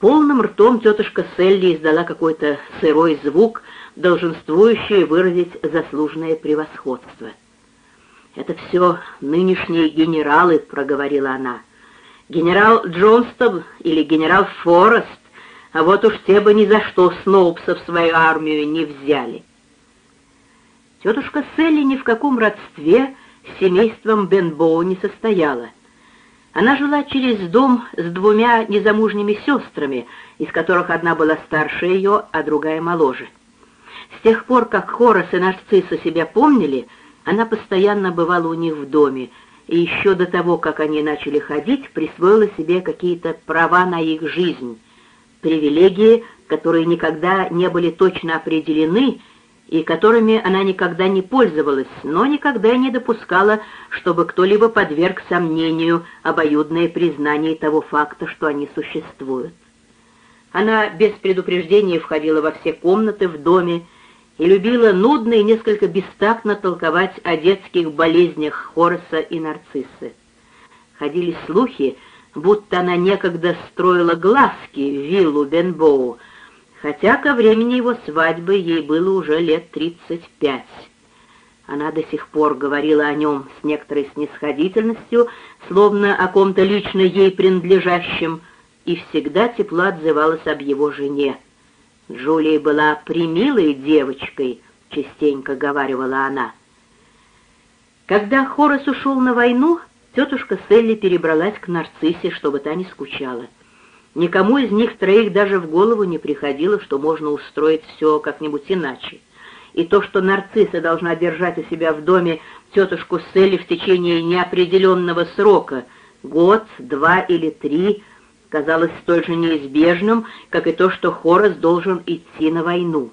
Полным ртом тетушка Селли издала какой-то сырой звук, долженствующий выразить заслуженное превосходство. «Это все нынешние генералы», — проговорила она. «Генерал Джонстон или генерал Форест, а вот уж те бы ни за что Сноупса в свою армию не взяли». Тетушка Селли ни в каком родстве с семейством Бенбоу не состояла. Она жила через дом с двумя незамужними сестрами, из которых одна была старше ее, а другая моложе. С тех пор, как Хорос и Нарцисса себя помнили, она постоянно бывала у них в доме, и еще до того, как они начали ходить, присвоила себе какие-то права на их жизнь, привилегии, которые никогда не были точно определены и которыми она никогда не пользовалась, но никогда и не допускала, чтобы кто-либо подверг сомнению обоюдное признание того факта, что они существуют. Она без предупреждения входила во все комнаты в доме и любила нудно и несколько бестактно толковать о детских болезнях Хороса и Нарциссы. Ходили слухи, будто она некогда строила глазки в виллу Бенбоу, хотя ко времени его свадьбы ей было уже лет тридцать пять. Она до сих пор говорила о нем с некоторой снисходительностью, словно о ком-то лично ей принадлежащем, и всегда тепло отзывалась об его жене. Джулия была примилой девочкой, частенько говаривала она. Когда Хорас ушел на войну, тетушка Селли перебралась к Нарциссе, чтобы та не скучала. Никому из них троих даже в голову не приходило, что можно устроить все как-нибудь иначе. И то, что нарцисса должна держать у себя в доме тетушку Селли в течение неопределенного срока, год, два или три, казалось столь же неизбежным, как и то, что Хорас должен идти на войну.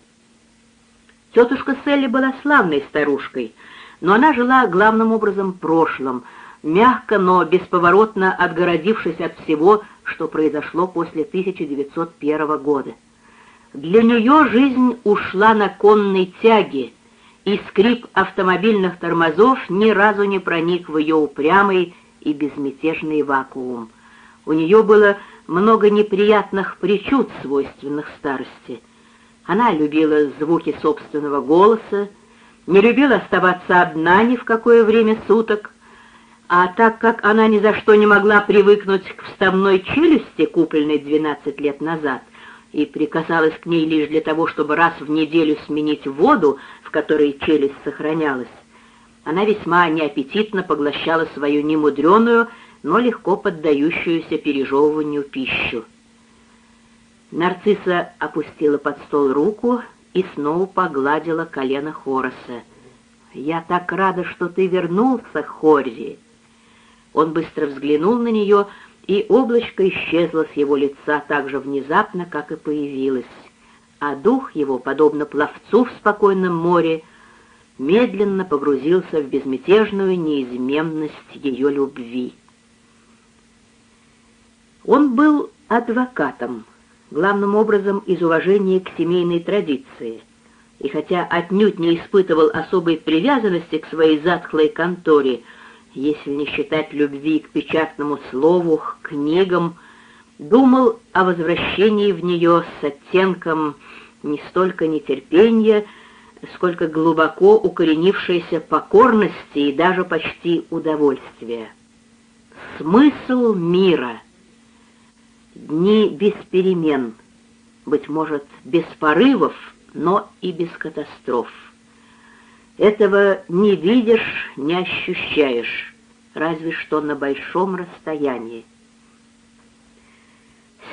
Тетушка Селли была славной старушкой, но она жила главным образом прошлым, мягко, но бесповоротно отгородившись от всего, что произошло после 1901 года. Для нее жизнь ушла на конной тяге, и скрип автомобильных тормозов ни разу не проник в ее упрямый и безмятежный вакуум. У нее было много неприятных причуд, свойственных старости. Она любила звуки собственного голоса, не любила оставаться одна ни в какое время суток, а так как она ни за что не могла привыкнуть к вставной челюсти, купленной 12 лет назад, и прикасалась к ней лишь для того, чтобы раз в неделю сменить воду, в которой челюсть сохранялась, она весьма неаппетитно поглощала свою немудреную, но легко поддающуюся пережевыванию пищу. Нарцисса опустила под стол руку и снова погладила колено Хороса. «Я так рада, что ты вернулся, Хорри!» Он быстро взглянул на нее, и облачко исчезло с его лица так же внезапно, как и появилось, а дух его, подобно пловцу в спокойном море, медленно погрузился в безмятежную неизменность ее любви. Он был адвокатом, главным образом из уважения к семейной традиции, и хотя отнюдь не испытывал особой привязанности к своей затхлой конторе, если не считать любви к печатному слову, к книгам, думал о возвращении в нее с оттенком не столько нетерпения, сколько глубоко укоренившейся покорности и даже почти удовольствия. Смысл мира. Дни без перемен, быть может, без порывов, но и без катастроф. Этого не видишь, не ощущаешь, разве что на большом расстоянии.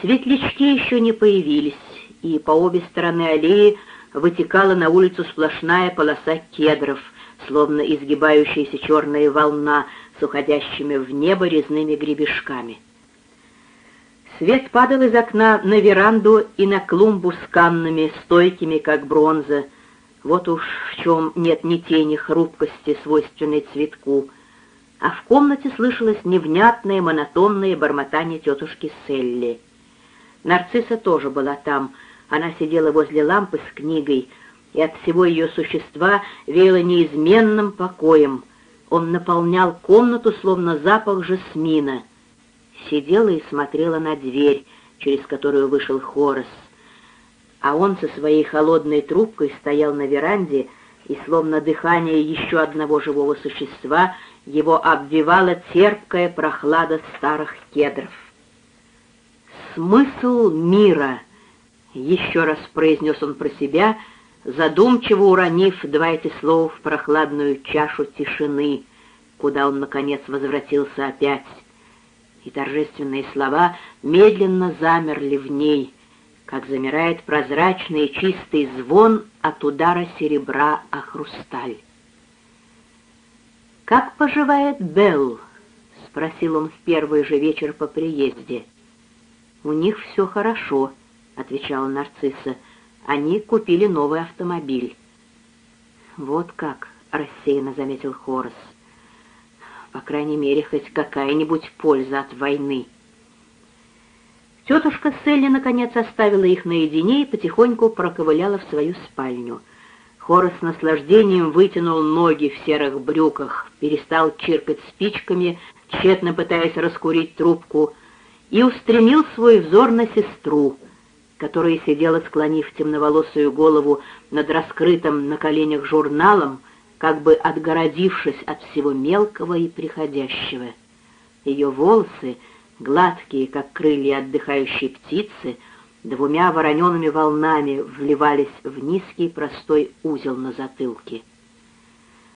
Светлячки еще не появились, и по обе стороны аллеи вытекала на улицу сплошная полоса кедров, словно изгибающаяся черная волна с уходящими в небо резными гребешками. Свет падал из окна на веранду и на клумбу с каннами, стойкими, как бронза, вот уж в чем нет ни тени хрупкости, свойственной цветку. А в комнате слышалось невнятное монотонное бормотание тетушки Селли. Нарцисса тоже была там. Она сидела возле лампы с книгой, и от всего ее существа веяло неизменным покоем. Он наполнял комнату, словно запах жасмина. Сидела и смотрела на дверь, через которую вышел Хорос, а он со своей холодной трубкой стоял на веранде, и, словно дыхание еще одного живого существа, его обвивала терпкая прохлада старых кедров. «Смысл мира!» — еще раз произнес он про себя, задумчиво уронив два эти слова в прохладную чашу тишины, куда он, наконец, возвратился опять. И торжественные слова медленно замерли в ней, как замирает прозрачный чистый звон от удара серебра о хрусталь. «Как поживает Белл?» — спросил он в первый же вечер по приезде. «У них все хорошо», — отвечала нарцисса. «Они купили новый автомобиль». «Вот как», — рассеянно заметил Хорос. «По крайней мере, хоть какая-нибудь польза от войны». Тетушка Селли наконец оставила их наедине и потихоньку проковыляла в свою спальню. Хорос с наслаждением вытянул ноги в серых брюках, перестал чиркать спичками, тщетно пытаясь раскурить трубку — и устремил свой взор на сестру, которая сидела, склонив темноволосую голову над раскрытым на коленях журналом, как бы отгородившись от всего мелкого и приходящего. Ее волосы, гладкие, как крылья отдыхающей птицы, двумя воронеными волнами вливались в низкий простой узел на затылке —